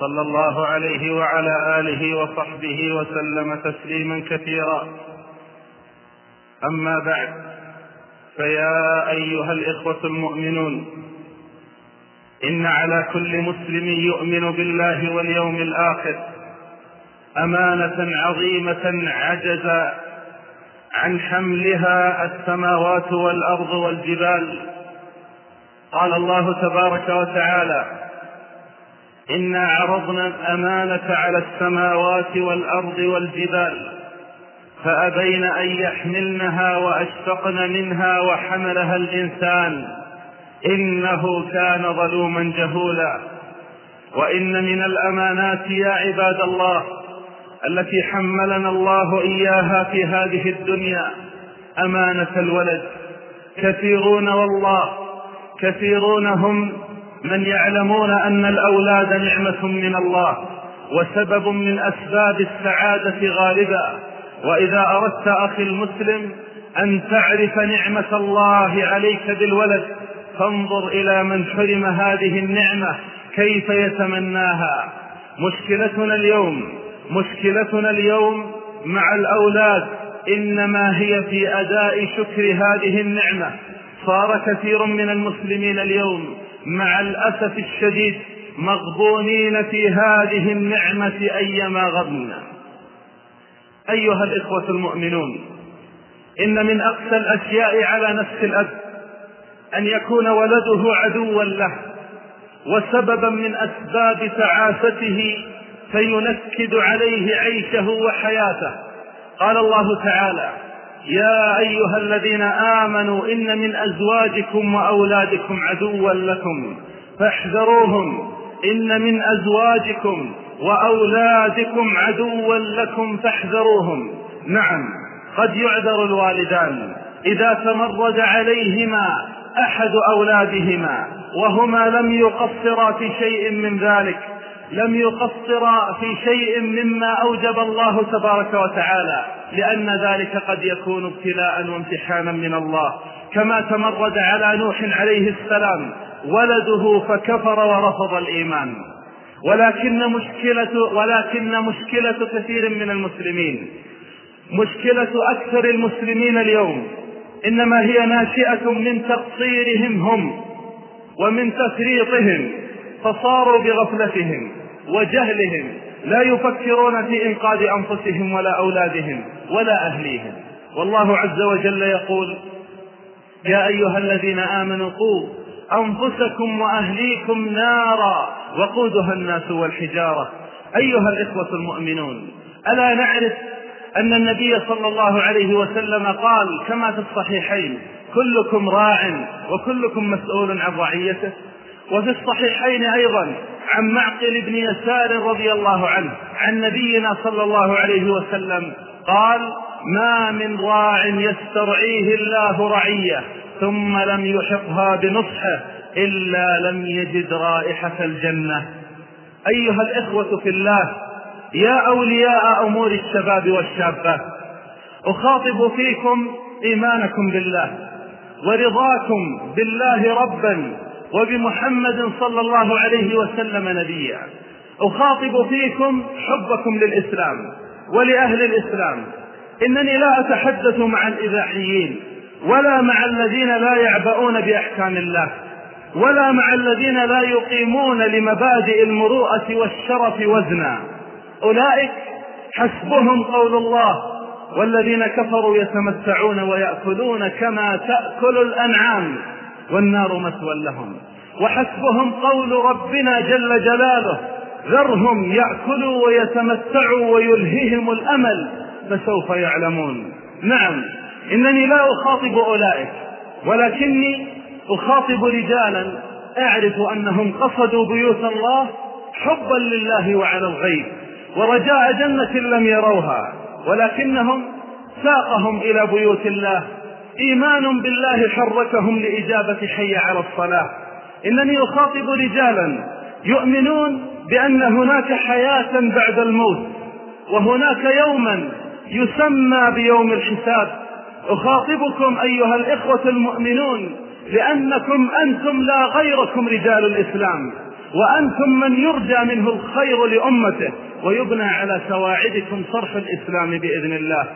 صلى الله عليه وعلى آله وصحبه وسلم تسليما كثيرا. أما بعد فيا أيها الإخوة المؤمنون إن على كل مسلم يؤمن بالله واليوم الآخر أمانة عظيمة عجز عن حملها السماوات والأرض والجبال. قال الله تبارك وتعالى إنا عرضنا الأمانة على السماوات والأرض والجبال فأبين أن يحملنها وأشفقن منها وحملها الإنسان إنه كان ظلوما جهولا. وإن من الأمانات يا عباد الله التي حملنا الله إياها في هذه الدنيا أمانة الولد. كثيرون والله كثيرون هم من يعلمون أن الأولاد نعمة من الله وسبب من أسباب السعادة غالبا. وإذا أردت أخي المسلم أن تعرف نعمة الله عليك بالولد فانظر إلى من حرم هذه النعمة كيف يتمناها. مشكلتنا اليوم مشكلتنا اليوم مع الأولاد إنما هي في أداء شكر هذه النعمة. صار كثير من المسلمين اليوم مع الأسف الشديد مغبونين في هذه النعمة أيما غبنا. أيها الإخوة المؤمنون إن من اقسى الأشياء على نفس الأب أن يكون ولده عدوا له وسببا من أسباب تعاسته فينكد عليه عيشه وحياته. قال الله تعالى يا أيها الذين آمنوا إن من أزواجكم وأولادكم عدوا لكم فاحذروهم إن من أزواجكم وأولادكم عدوا لكم فاحذروهم نعم قد يعذر الوالدان. إذا تمرد عليهما أحد أولادهما وهما لم يقصرا في شيء من ذلك لم يقصرا في شيء مما أوجب الله تبارك وتعالى لأن ذلك قد يكون ابتلاء وامتحانا من الله. كما تمرد على نوح عليه السلام ولده فكفر ورفض الإيمان. ولكن مشكلة ولكن مشكلة كثير من المسلمين. مشكلة أكثر المسلمين اليوم إنما هي ناشئة من تقصيرهم هم ومن تفريطهم فصاروا بغفلتهم. وجهلهم لا يفكرون في إنقاذ أنفسهم ولا أولادهم ولا أهليهم. والله عز وجل يقول يا أيها الذين آمنوا قوا أنفسكم وأهليكم نارا وقودها الناس والحجارة. أيها الإخوة المؤمنون ألا نعرف أن النبي صلى الله عليه وسلم قال كما في الصحيحين كلكم راع وكلكم مسؤول عن رعيته. وفي الصحيحين أيضا عن معقل بن يسار رضي الله عنه عن نبينا صلى الله عليه وسلم قال ما من راع يسترعيه الله رعية ثم لم يحقها بنصحه إلا لم يجد رائحة الجنة. أيها الإخوة في الله يا أولياء أمور الشباب والشابات أخاطب فيكم إيمانكم بالله ورضاكم بالله ربا وبمحمد صلى الله عليه وسلم نبيا. أخاطب فيكم حبكم للإسلام ولأهل الإسلام. إنني لا أتحدث مع الإذاعيين ولا مع الذين لا يعبؤون بأحكام الله ولا مع الذين لا يقيمون لمبادئ المروءة والشرف وزنا. أولئك حسبهم قول الله والذين كفروا يتمتعون ويأكلون كما تأكل الأنعام. والنار مثوى لهم. وحسبهم قول ربنا جل جلاله ذرهم يأكلوا ويتمتعوا ويلههم الأمل فسوف يعلمون. نعم إنني لا أخاطب أولئك ولكني أخاطب رجالا. أعرف أنهم قصدوا بيوت الله حبا لله وعلى الغيب ورجاء جنة لم يروها ولكنهم ساقهم إلى بيوت الله. إيمان بالله حركهم لإجابة حي على الصلاة. إنني أخاطب رجالا يؤمنون بأن هناك حياة بعد الموت وهناك يوما يسمى بيوم الحساب. أخاطبكم أيها الإخوة المؤمنون لأنكم أنتم لا غيركم رجال الإسلام وأنتم من يرجى منه الخير لأمته ويبنى على سواعدكم صرف الإسلام بإذن الله.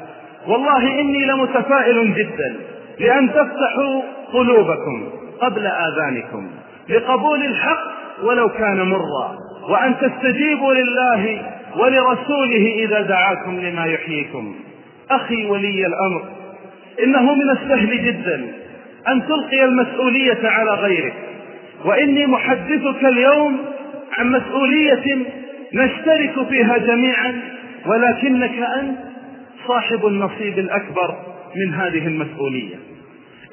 والله إني لمتفائل جدا لأن تفتحوا قلوبكم قبل آذانكم لقبول الحق ولو كان مرا وأن تستجيبوا لله ولرسوله إذا دعاكم لما يحييكم. أخي ولي الأمر إنه من السهل جدا أن تلقي المسؤولية على غيرك وإني محدثك اليوم عن مسؤولية نشترك فيها جميعا ولكنك أنت صاحب النصيب الأكبر من هذه المسؤولية.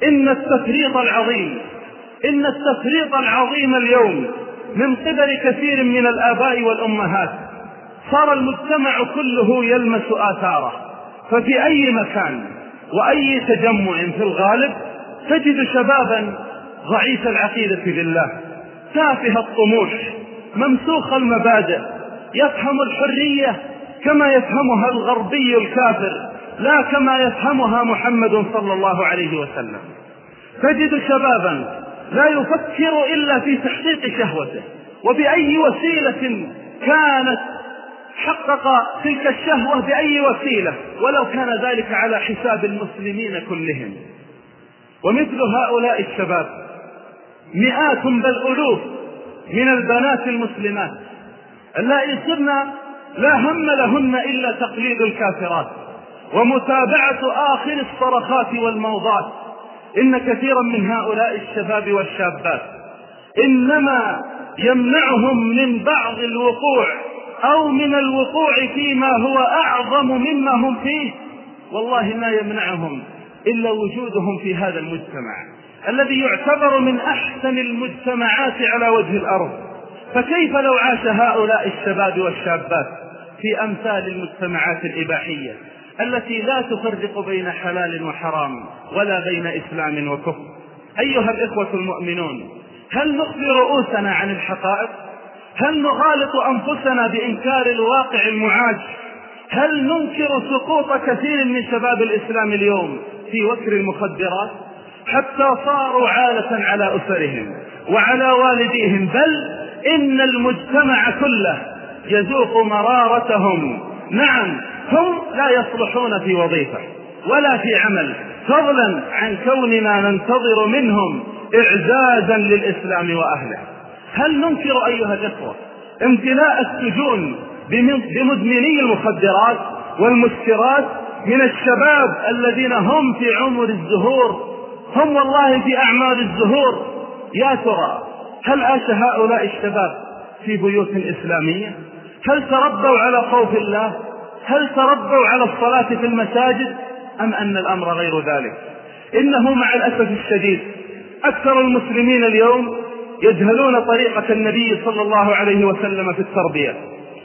إن التفريط العظيم إن التفريط العظيم اليوم من قبل كثير من الآباء والأمهات صار المجتمع كله يلمس آثاره. ففي أي مكان وأي تجمع في الغالب تجد شبابا ضعيف العقيدة بالله تافه الطموح ممسوخ المبادئ يفهم الحرية كما يفهمها الغربي الكافر لا كما يفهمها محمد صلى الله عليه وسلم. تجد شبابا لا يفكر إلا في تحقيق شهوته وبأي وسيلة كانت حقق تلك الشهوة بأي وسيلة ولو كان ذلك على حساب المسلمين كلهم. ومثل هؤلاء الشباب مئات بل ألوف من البنات المسلمات اللائي صرنا لا هم لهن إلا تقليد الكافرات. ومتابعة آخر الصرخات والموضات. إن كثيرا من هؤلاء الشباب والشابات إنما يمنعهم من بعض الوقوع أو من الوقوع فيما هو أعظم مما هم فيه. والله ما يمنعهم إلا وجودهم في هذا المجتمع. الذي يعتبر من أحسن المجتمعات على وجه الأرض. فكيف لو عاش هؤلاء الشباب والشابات؟ في أمثال المجتمعات الإباحية التي لا تفرق بين حلال وحرام ولا بين إسلام وكفر. أيها الإخوة المؤمنون هل نخفي رؤوسنا عن الحقائق؟ هل نغالط أنفسنا بإنكار الواقع المعاش هل ننكر سقوط كثير من شباب الإسلام اليوم في وكر المخدرات؟ حتى صاروا عالة على أسرهم وعلى والديهم بل إن المجتمع كله يذوق مرارتهم. نعم هم لا يصلحون في وظيفة ولا في عمل. فضلا عن كوننا ننتظر منهم إعزازا للإسلام وأهله. هل ننكر أيها الإخوة امتلاء السجون بمدمني المخدرات والمسكرات من الشباب الذين هم في عمر الزهور؟ هم والله في أعمال الزهور. يا ترى هل عاش هؤلاء الشباب في بيوت إسلامية؟ هل تربوا على خوف الله؟ هل تربوا على الصلاة في المساجد؟ أم أن الأمر غير ذلك؟ إنه مع الأسف الشديد أكثر المسلمين اليوم يجهلون طريقة النبي صلى الله عليه وسلم في التربية.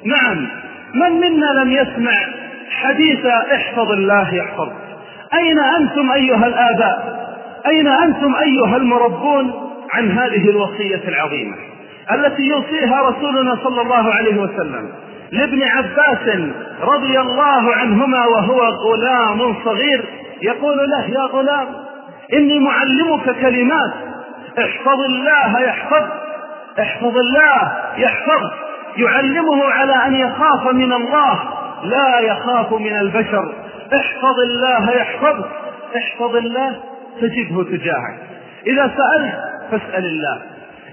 نعم من منا لم يسمع حديث احفظ الله يحفظ أين أنتم أيها الآباء؟ أين أنتم أيها المربون عن هذه الوصية العظيمة؟ التي يوصيها رسولنا صلى الله عليه وسلم. لابن عباس رضي الله عنهما وهو غلام صغير يقول له يا غلام إني معلمك كلمات. احفظ الله يحفظ احفظ الله يحفظ. يعلمه على أن يخاف من الله لا يخاف من البشر. احفظ الله يحفظ احفظ الله تجده تجاهك. إذا سألت فاسأل الله.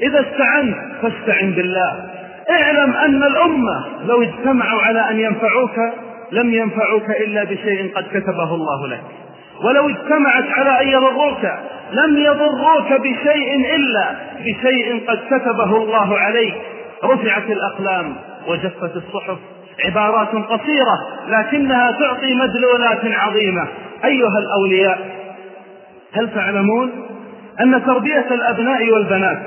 إذا استعنت فاستعن بالله. اعلم أن الأمة لو اجتمعوا على أن ينفعوك لم ينفعوك إلا بشيء قد كتبه الله لك. ولو اجتمعت على أن يضروك لم يضروك بشيء إلا بشيء قد كتبه الله عليك. رفعت الأقلام وجفت الصحف. عبارات قصيرة لكنها تعطي مدلولات عظيمة. أيها الأولياء هل تعلمون أن تربية الأبناء والبنات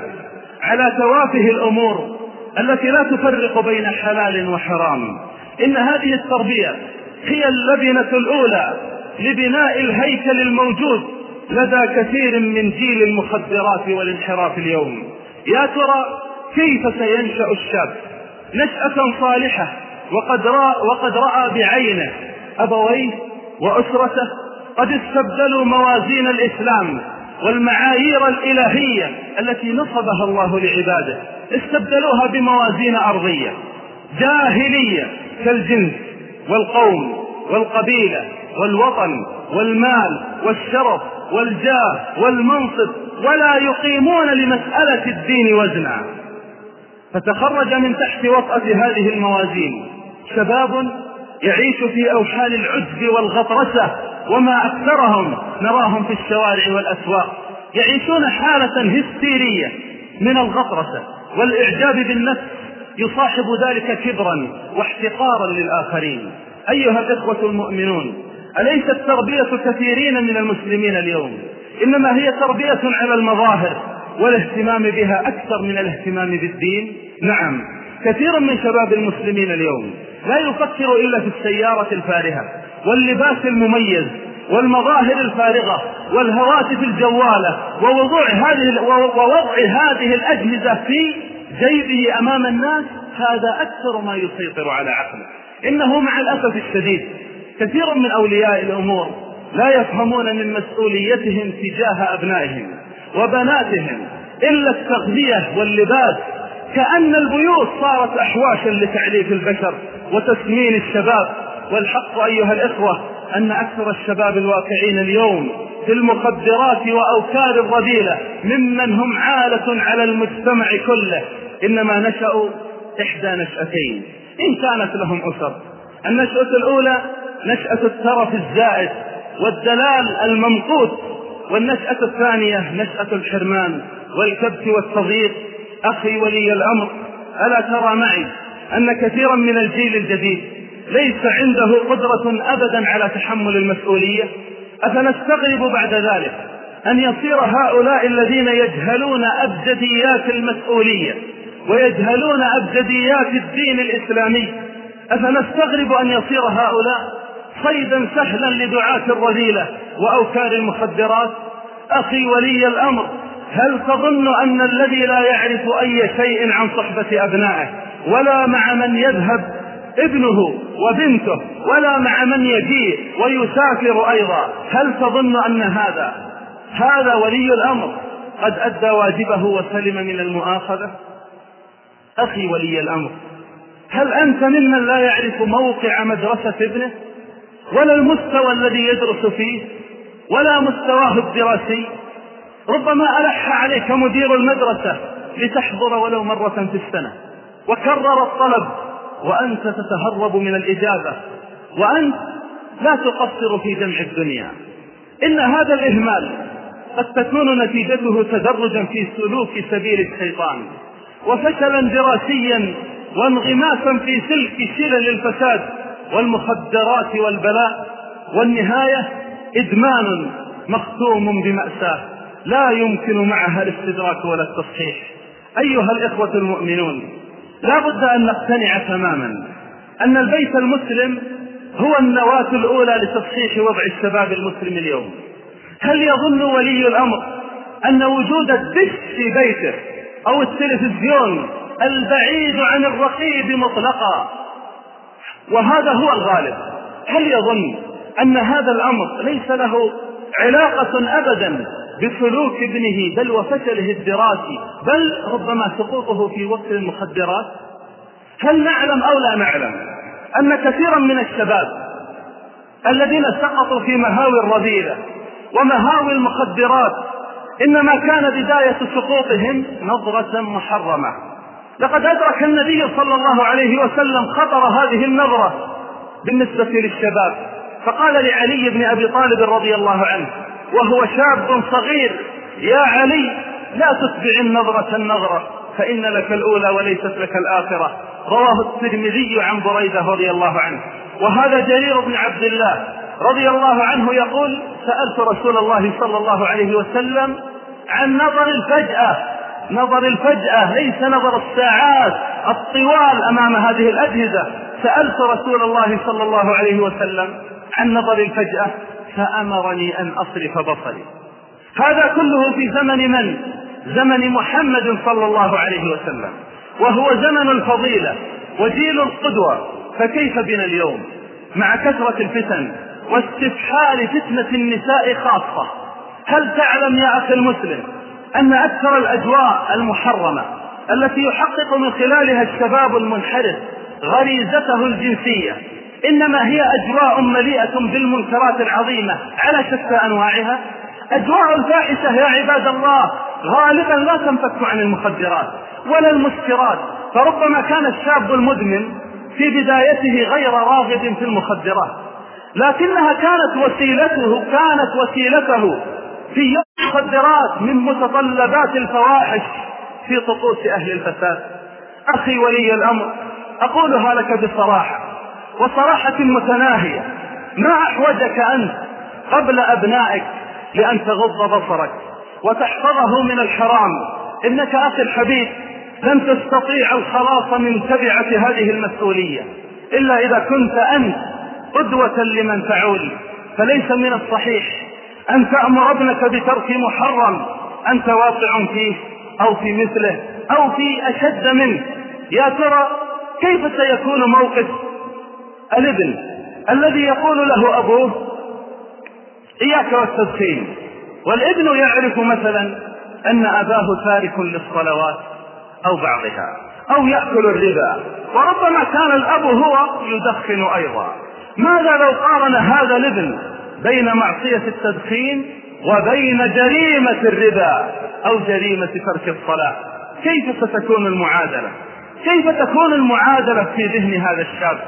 على توافه الأمور التي لا تفرق بين حلال وحرام. إن هذه التربية هي اللبنة الأولى لبناء الهيكل الموجود لدى كثير من جيل المخدرات والانحراف اليوم. يا ترى كيف سينشأ الشاب؟ نشأة صالحة وقد رأى, وقد رأى بعينه. أبويه وأسرته قد استبدلوا موازين الإسلام. والمعايير الإلهية التي نصبها الله لعباده استبدلوها بموازين أرضية جاهلية كالجنس والقوم والقبيلة والوطن والمال والشرف والجاه والمنصب ولا يقيمون لمسألة الدين وزنا. فتخرج من تحت وطأة هذه الموازين شباب يعيش في أوحال العجب والغطرسة وما أكثرهم نراهم في الشوارع والأسواق. يعيشون حالة هستيرية من الغطرسة والإعجاب بالنفس يصاحب ذلك كبرا واحتقارا للآخرين. أيها الإخوة المؤمنون أليست تربية كثيرين من المسلمين اليوم؟ إنما هي تربية على المظاهر والاهتمام بها أكثر من الاهتمام بالدين؟ نعم كثير من شباب المسلمين اليوم لا يفكر إلا في السيارة الفارهة. واللباس المميز والمظاهر الفارغة والهواتف الجوالة ووضوع هذه ووضع هذه الأجهزة في جيبه أمام الناس هذا أكثر ما يسيطر على عقله. إنه مع الأسف الشديد كثير من أولياء الأمور لا يفهمون من مسؤوليتهم تجاه أبنائهم وبناتهم إلا التغذية واللباس. كأن البيوت صارت أحواشا لتعليف البشر وتسمين الشباب. والحق أيها الإخوة أن أكثر الشباب الواقعين اليوم في المخدرات وأوكار الرذيلة ممن هم عالة على المجتمع كله. إنما نشأوا إحدى نشأتين. إن كانت لهم أسر. النشأة الأولى نشأة الترف الزائد والدلال الممقوت. والنشأة الثانية نشأة الحرمان والكبت والتضييق أخي ولي الأمر ألا ترى معي أن كثيرا من الجيل الجديد ليس عنده قدرة أبدا على تحمل المسؤولية. أفنستغرب بعد ذلك أن يصير هؤلاء الذين يجهلون أبجديات المسؤولية ويجهلون أبجديات الدين الإسلامي. أفنستغرب أن يصير هؤلاء صيدا سهلا لدعاة الرذيلة وأوكار المخدرات. أخي ولي الأمر هل تظن أن الذي لا يعرف أي شيء عن صحبة أبنائه ولا مع من يذهب ابنه وبنته ولا مع من يجيء ويسافر أيضا. هل تظن أن هذا هذا ولي الأمر؟ قد أدى واجبه وسلم من المؤاخذة؟ أخي ولي الأمر هل أنت ممن لا يعرف موقع مدرسة ابنه؟ ولا المستوى الذي يدرس فيه؟ ولا مستواه الدراسي؟ ربما ألح عليك مدير المدرسة لتحضر ولو مرة في السنة وكرر الطلب وأنت تتهرب من الإجابة وأنت لا تقصر في جمع الدنيا. إن هذا الإهمال قد تكون نتيجته تدرجا في سلوك سبيل الشيطان وفشلا دراسيا وانغماسا في سلك شلل الفساد والمخدرات والبلاء. والنهاية إدمان مختوم بمأساة لا يمكن معها الاستدراك ولا التصحيح. أيها الإخوة المؤمنون لا بد أن نقتنع تماما أن البيت المسلم هو النواة الأولى لتصحيح وضع الشباب المسلم اليوم. هل يظن ولي الأمر أن وجود الدش في بيته أو التلفزيون البعيد عن الرقيب مطلقا؟ وهذا هو الغالب. هل يظن أن هذا الأمر ليس له علاقة أبدا بسلوك ابنه بل وفشله الدراسي. بل ربما سقوطه في وقت المخدرات. هل نعلم أو لا نعلم أن كثيرا من الشباب الذين سقطوا في مهاوي الرذيلة ومهاوي المخدرات إنما كان بداية سقوطهم نظرة محرمة. لقد أدرك النبي صلى الله عليه وسلم خطر هذه النظرة بالنسبة للشباب. فقال لعلي بن أبي طالب رضي الله عنه وهو شاب صغير. يا علي لا تتبع النظرة النظرة فإن لك الأولى وليست لك الآخرة. رواه الترمذي عن بريدة رضي الله عنه. وهذا جرير بن عبد الله رضي الله عنه يقول سألت رسول الله صلى الله عليه وسلم عن نظر الفجأة. نظر الفجأة ليس نظر الساعات الطوال أمام هذه الأجهزة. سألت رسول الله صلى الله عليه وسلم عن نظر الفجأة فأمرني أن أصرف بصري. هذا كله في زمن من؟ زمن محمد صلى الله عليه وسلم. وهو زمن الفضيلة وجيل القدوة. فكيف بنا اليوم؟ مع كثرة الفتن واستفحال فتنة النساء خاصة هل تعلم يا أخي المسلم أن أكثر الأجواء المحرمة التي يحقق من خلالها الشباب المنحرف غريزته الجنسية. إنما هي أجواء مليئة بالمنكرات العظيمة. على شتى أنواعها. أجواء الفاحشة يا عباد الله. غالبا لا تنفك عن المخدرات ولا المسكرات. فربما كان الشاب المدمن في بدايته غير راغب في المخدرات. لكنها كانت وسيلته كانت وسيلته في يوم المخدرات من متطلبات الفواحش في طقوس أهل الفساد. أخي ولي الأمر أقولها لك بصراحة وصراحة متناهية. ما أحوجك أنت قبل أبنائك لأن تغض بصرك وتحفظه من الحرام؟ إنك أخي الحبيب لن تستطيع الخلاص من تبعة هذه المسؤولية. إلا إذا كنت أنت قدوة لمن تعول فليس من الصحيح أن تأمر ابنك بترك محرم أنت واقع فيه أو في مثله أو في أشد منه. يا ترى كيف سيكون موقف الابن الذي يقول له أبوه إياك والتدخين والابن يعرف مثلا أن أباه تارك للصلوات أو بعضها أو يأكل الربا وربما كان الأب هو يدخن أيضا. ماذا لو قارن هذا الابن بين معصية التدخين وبين جريمة الربا أو جريمة ترك الصلاة؟ كيف ستكون المعادلة؟ كيف تكون المعادلة في ذهن هذا الشاب؟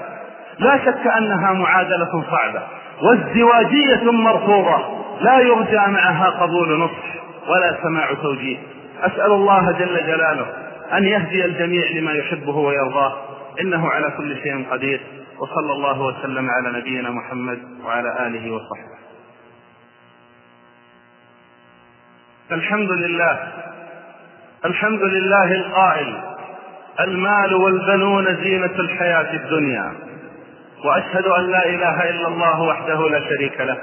لا شك أنها معادلة صعبة وازدواجية مرفوضة. لا يرجى معها قبول نصح ولا سماع توجيه. أسأل الله جل جلاله أن يهدي الجميع لما يحبه ويرضاه. إنه على كل شيء قدير. وصلى الله وسلم على نبينا محمد وعلى آله وصحبه. الحمد لله. الحمد لله القائل. المال والبنون زينة الحياة الدنيا. وأشهد أن لا إله إلا الله وحده لا شريك له.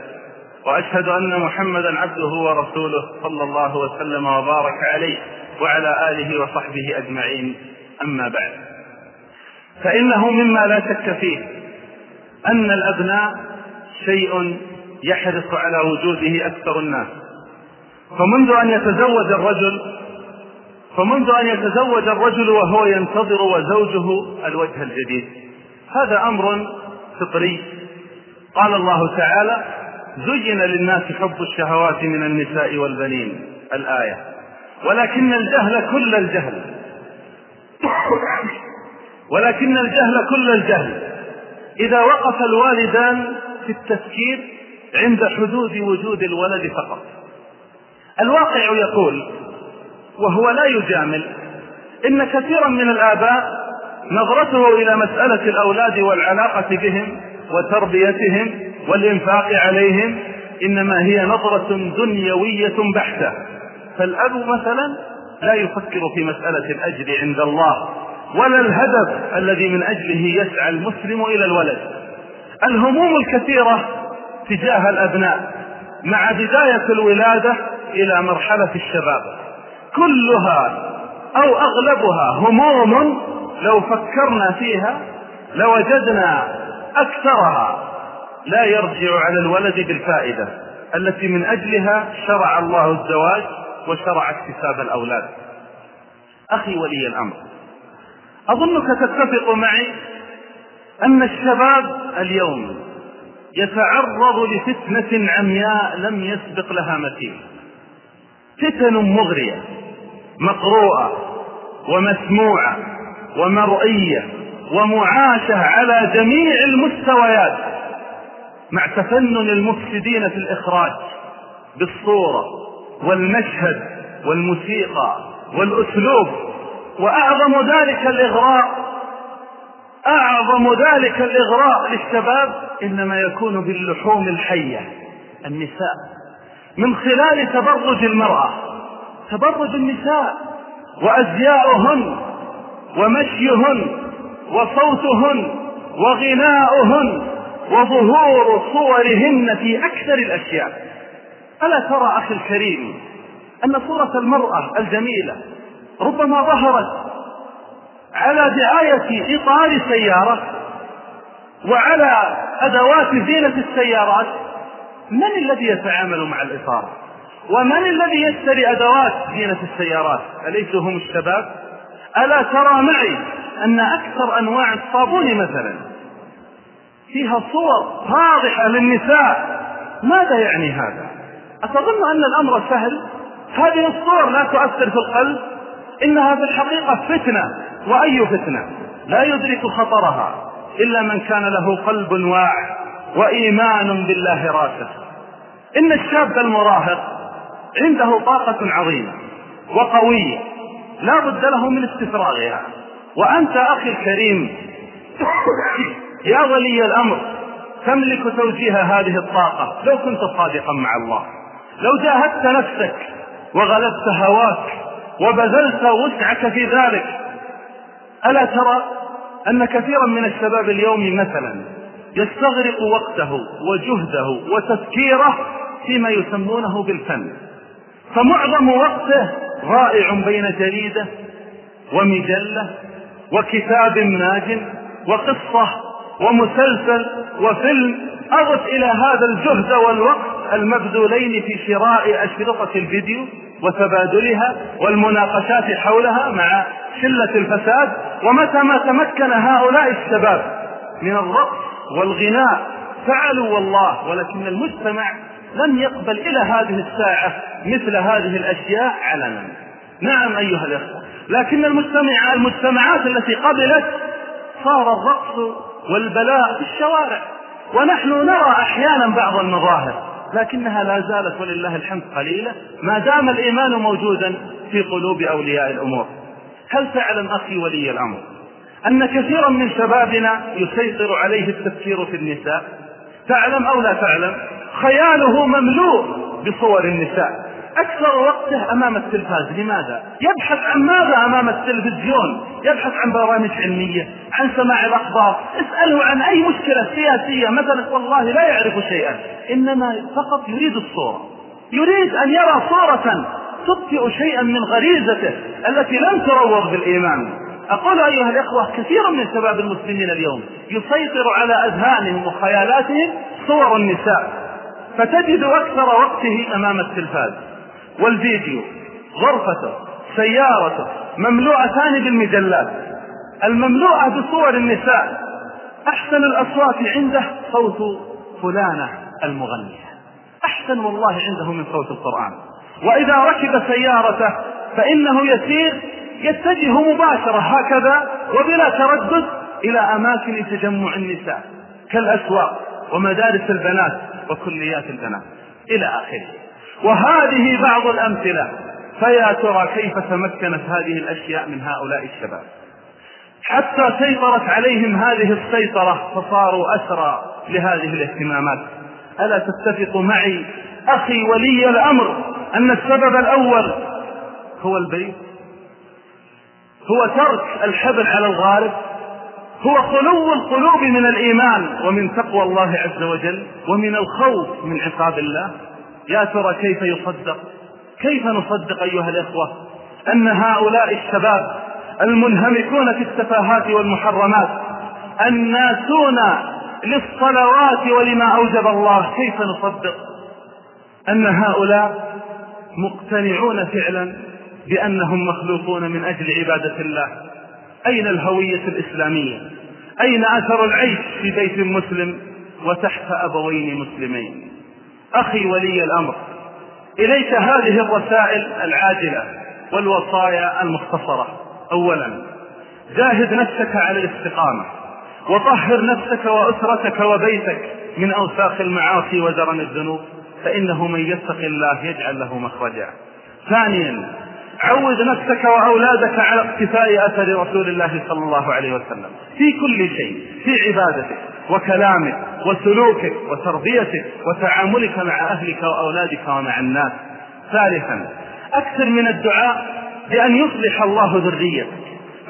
وأشهد أن محمدا عبده ورسوله صلى الله وسلم وبارك عليه وعلى آله وصحبه أجمعين. أما بعد. فإنه مما لا شك فيه أن الأبناء شيء يحرص على وجوده أكثر الناس. فمنذ أن يتزوج الرجل فمنذ أن يتزوج الرجل وهو ينتظر وزوجه الوجه الجديد. هذا أمر فطري. قال الله تعالى زين للناس حب الشهوات من النساء والبنين. الآية. ولكن الجهل كل الجهل. ولكن الجهل كل الجهل. إذا وقف الوالدان في التفكير عند حدود وجود الولد فقط. الواقع يقول وهو لا يجامل. إن كثيرا من الآباء نظرته إلى مسألة الأولاد والعلاقة بهم وتربيتهم والإنفاق عليهم إنما هي نظرة دنيوية بحتة. فالأب مثلا لا يفكر في مسألة الأجر عند الله ولا الهدف الذي من أجله يسعى المسلم إلى الولد. الهموم الكثيرة تجاه الأبناء مع بداية الولادة إلى مرحلة الشباب. كلها أو أغلبها هموم لو فكرنا فيها لوجدنا أكثرها لا يرجع على الولد بالفائدة التي من أجلها شرع الله الزواج وشرع اكتساب الأولاد. أخي ولي الأمر أظنك تتفق معي أن الشباب اليوم يتعرض لفتنة عمياء لم يسبق لها مثيل. فتن مغرية. مقروءة ومسموعة ومرئية ومعاشة على جميع المستويات مع تفنن المفسدين في الإخراج بالصورة والمشهد والموسيقى والأسلوب. وأعظم ذلك الإغراء أعظم ذلك الإغراء للشباب إنما يكون باللحوم الحية النساء من خلال تبرج المرأة. تبرج النساء وأزياؤهن ومشيهن وصوتهن وغناؤهن وظهور صورهن في أكثر الأشياء. ألا ترى أخي الكريم أن صورة المرأة الجميلة ربما ظهرت على دعاية إطار سيارة وعلى أدوات زينة السيارات. من الذي يتعامل مع الإطار؟ ومن الذي يشتري أدوات زينة السيارات؟ أليسوا هم الشباب؟ ألا ترى معي أن أكثر أنواع الصابون مثلا؟ فيها صور واضحة للنساء. ماذا يعني هذا؟ أتظن أن الأمر سهل؟ هذه الصور لا تؤثر في القلب إنها في الحقيقة فتنة. وأي فتنة؟ لا يدرك خطرها إلا من كان له قلب واعي وإيمان بالله راسخ. إن الشاب المراهق عنده طاقة عظيمة وقوية. لا بد له من استفراغها. وأنت أخي الكريم يا ولي الأمر تملك توجيه هذه الطاقة. لو كنت صادقا مع الله لو جاهدت نفسك وغلبت هواك وبذلت وسعك في ذلك ألا ترى أن كثيرا من الشباب اليوم مثلا يستغرق وقته وجهده وتفكيره فيما يسمونه بالفن. فمعظم وقته رائع بين جريدة ومجلة وكتاب ناج وقصة ومسلسل وفيلم. أضف إلى هذا الجهد والوقت المبذولين في شراء أشرطة الفيديو وتبادلها والمناقشات حولها مع شلة الفساد. ومتى ما تمكن هؤلاء الشباب من الرقص والغناء فعلوا والله ولكن المجتمع لم يقبل إلى هذه الساعة. مثل هذه الأشياء علنا. نعم أيها الأخوة. لكن المجتمع المجتمعات التي قبلت صار الرقص والبلاء في الشوارع. ونحن نرى أحيانا بعض المظاهر لكنها لا زالت ولله الحمد قليلة. ما دام الإيمان موجودا في قلوب أولياء الأمور. هل تعلم أخي ولي الأمر أن كثيرا من شبابنا يسيطر عليه التفكير في النساء؟ تعلم أو لا تعلم؟ خياله مملوء بصور النساء. أكثر وقته أمام التلفاز. لماذا؟ يبحث عن ماذا أمام التلفزيون؟ يبحث عن برامج علمية عن سماع الأخبار. اسأله عن أي مشكلة سياسية. مثلا والله لا يعرف شيئا. إنما فقط يريد الصورة. يريد أن يرى صورة تطفئ شيئا من غريزته التي لم تروض بالإيمان. أقول أيها الإخوة كثيرا من شباب المسلمين اليوم يسيطر على أذهانهم وخيالاتهم صور النساء فتجد أكثر وقته أمام التلفاز. والفيديو غرفته سيارته مملوءتان بالمجلات. المملوءة بصور النساء. أحسن الأصوات عنده صوت فلانة المغنية. أحسن والله عنده من صوت القرآن. وإذا ركب سيارته فإنه يسير يتجه مباشرة هكذا وبلا تردد إلى أماكن تجمع النساء. كالأسواق ومدارس البنات وكليات البنات. إلى آخره. وهذه بعض الأمثلة. فيا ترى كيف تمكنت هذه الأشياء من هؤلاء الشباب. حتى سيطرت عليهم هذه السيطرة فصاروا أسرى لهذه الاهتمامات. ألا تتفق معي أخي ولي الأمر أن السبب الأول هو البيت؟ هو ترك الحبل على الغارب هو خلو القلوب من الإيمان ومن تقوى الله عز وجل ومن الخوف من عقاب الله؟ يا ترى كيف يصدق؟ كيف نصدق أيها الإخوة؟ أن هؤلاء الشباب المنهمكون في التفاهات والمحرمات الناسون للصلوات ولما أوجب الله كيف نصدق؟ أن هؤلاء مقتنعون فعلا بأنهم مخلوقون من أجل عبادة الله. أين الهوية الإسلامية؟ أين أثر العيش في بيت مسلم وتحت أبوين مسلمين؟ أخي ولي الأمر. إليك هذه الرسائل العاجلة والوصايا المختصرة. أولا جاهد نفسك على الاستقامة وطهر نفسك وأسرتك وبيتك من أوساخ المعاصي ودرن الذنوب فإنه من يتق الله يجعل له مخرجا. ثانيا عود نفسك وأولادك على اقتفاء أثر رسول الله صلى الله عليه وسلم في كل شيء في عبادتك وكلامك وسلوكك وتربيتك وتعاملك مع أهلك وأولادك ومع الناس. ثالثا أكثر من الدعاء بأن يصلح الله ذريتك.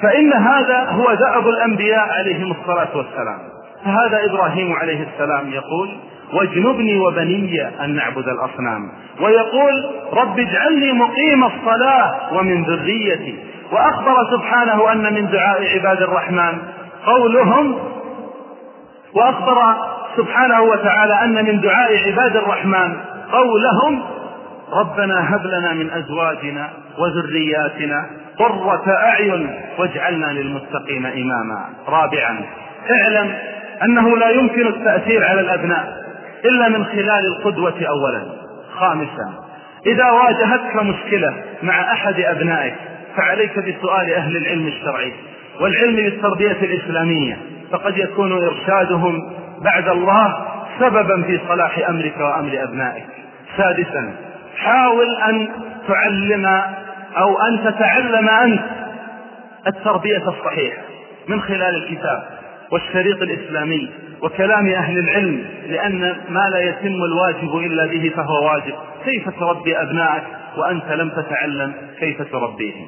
فإن هذا هو دأب الأنبياء عليهم الصلاة والسلام. فهذا إبراهيم عليه السلام يقول واجنبني وبني أن نعبد الأصنام. ويقول رب اجعلني مقيم الصلاة ومن ذريتي. وأخبر سبحانه أن من دعاء عباد الرحمن قولهم وأخبر سبحانه وتعالى أن من دعاء عباد الرحمن قولهم ربنا هب لنا من أزواجنا وذرياتنا قرة أعين واجعلنا للمتقين إماما. رابعا اعلم أنه لا يمكن التأثير على الأبناء إلا من خلال القدوة أولا. خامسا إذا واجهتك مشكلة مع أحد أبنائك فعليك بسؤال أهل العلم الشرعي والعلم بالتربية الإسلامية. فقد يكون إرشادهم بعد الله سببا في صلاح أمرك وأمر أبنائك. سادسا حاول أن تعلم أو أن تتعلم أنت التربية الصحيحة من خلال الكتاب والشريط الإسلامي وكلام أهل العلم لأن ما لا يتم الواجب إلا به فهو واجب. كيف تربي أبنائك وأنت لم تتعلم كيف تربيهم؟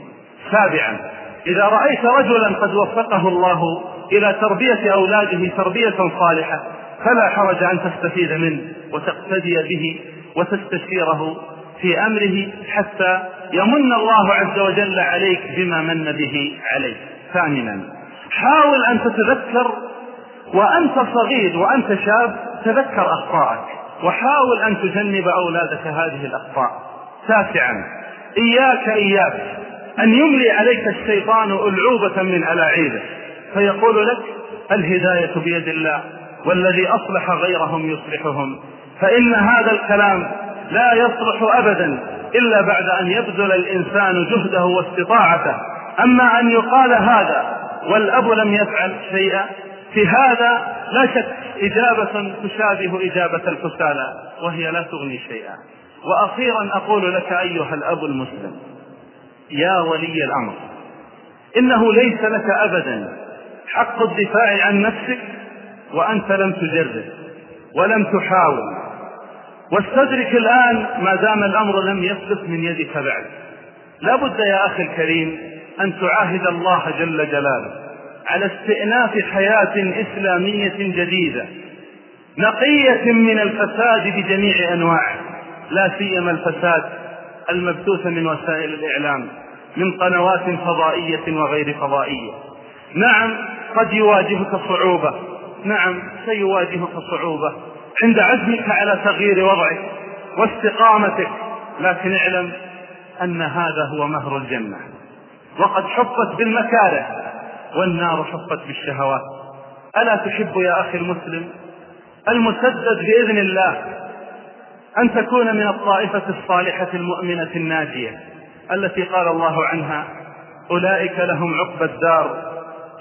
سابعا إذا رأيت رجلا قد وفقه الله إلى تربية أولاده تربية صالحة فلا حرج أن تستفيد منه وتقتدي به وتستشيره في أمره حتى يمن الله عز وجل عليك بما من به عليك. ثامنا حاول أن تتذكر وأنت صغير وأنت شاب تذكر أخطاءك وحاول أن تجنب أولادك هذه الأخطاء. تاسعا إياك إياك. أن يملي عليك الشيطان ألعوبة من ألاعيبه فيقول لك الهداية بيد الله والذي أصلح غيرهم يصلحهم. فإن هذا الكلام لا يصلح أبدا إلا بعد أن يبذل الإنسان جهده واستطاعته. أما أن يقال هذا والأب لم يفعل شيئا في هذا لا شك إجابة تشابه إجابة الكسالى وهي لا تغني شيئا. وأخيرا أقول لك أيها الأب المسلم يا ولي الأمر إنه ليس لك أبدا حق الدفاع عن نفسك وأنت لم تجرب ولم تحاول. واستدرك الآن ما دام الأمر لم يسلك من يدك بعد. لا بد يا أخي الكريم أن تعاهد الله جل جلاله على استئناف حياة إسلامية جديدة نقية من الفساد بجميع أنواعه لا سيما الفساد المبثوث من وسائل الإعلام من قنوات فضائية وغير فضائية. نعم قد يواجهك صعوبة. نعم سيواجهك صعوبة. عند عزمك على تغيير وضعك واستقامتك. لكن اعلم أن هذا هو مهر الجنة. وقد حفت بالمكاره والنار حفت بالشهوات. ألا تحب يا أخي المسلم المسدد بإذن الله أن تكون من الطائفة الصالحة المؤمنة الناجية التي قال الله عنها أولئك لهم عقبى الدار.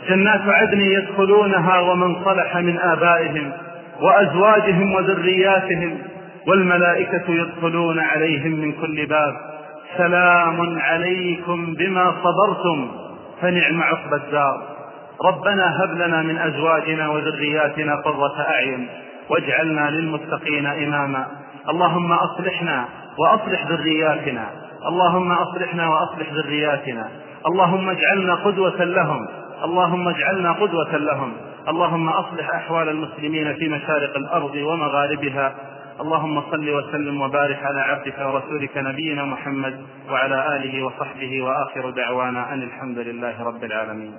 جنات عدن يدخلونها ومن صلح من آبائهم وأزواجهم وذرياتهم والملائكة يدخلون عليهم من كل باب. سلام عليكم بما صبرتم فنعم عقبى الدار. ربنا هب لنا من أزواجنا وذرياتنا قرة أعين واجعلنا للمتقين إماما. اللهم أصلحنا وأصلح ذرياتنا. اللهم أصلحنا وأصلح ذرياتنا. اللهم اجعلنا قدوة لهم. اللهم اجعلنا قدوة لهم. اللهم أصلح أحوال المسلمين في مشارق الأرض ومغاربها. اللهم صل وسلم وبارك على عبدك ورسولك نبينا محمد وعلى آله وصحبه وآخر دعوانا أن الحمد لله رب العالمين.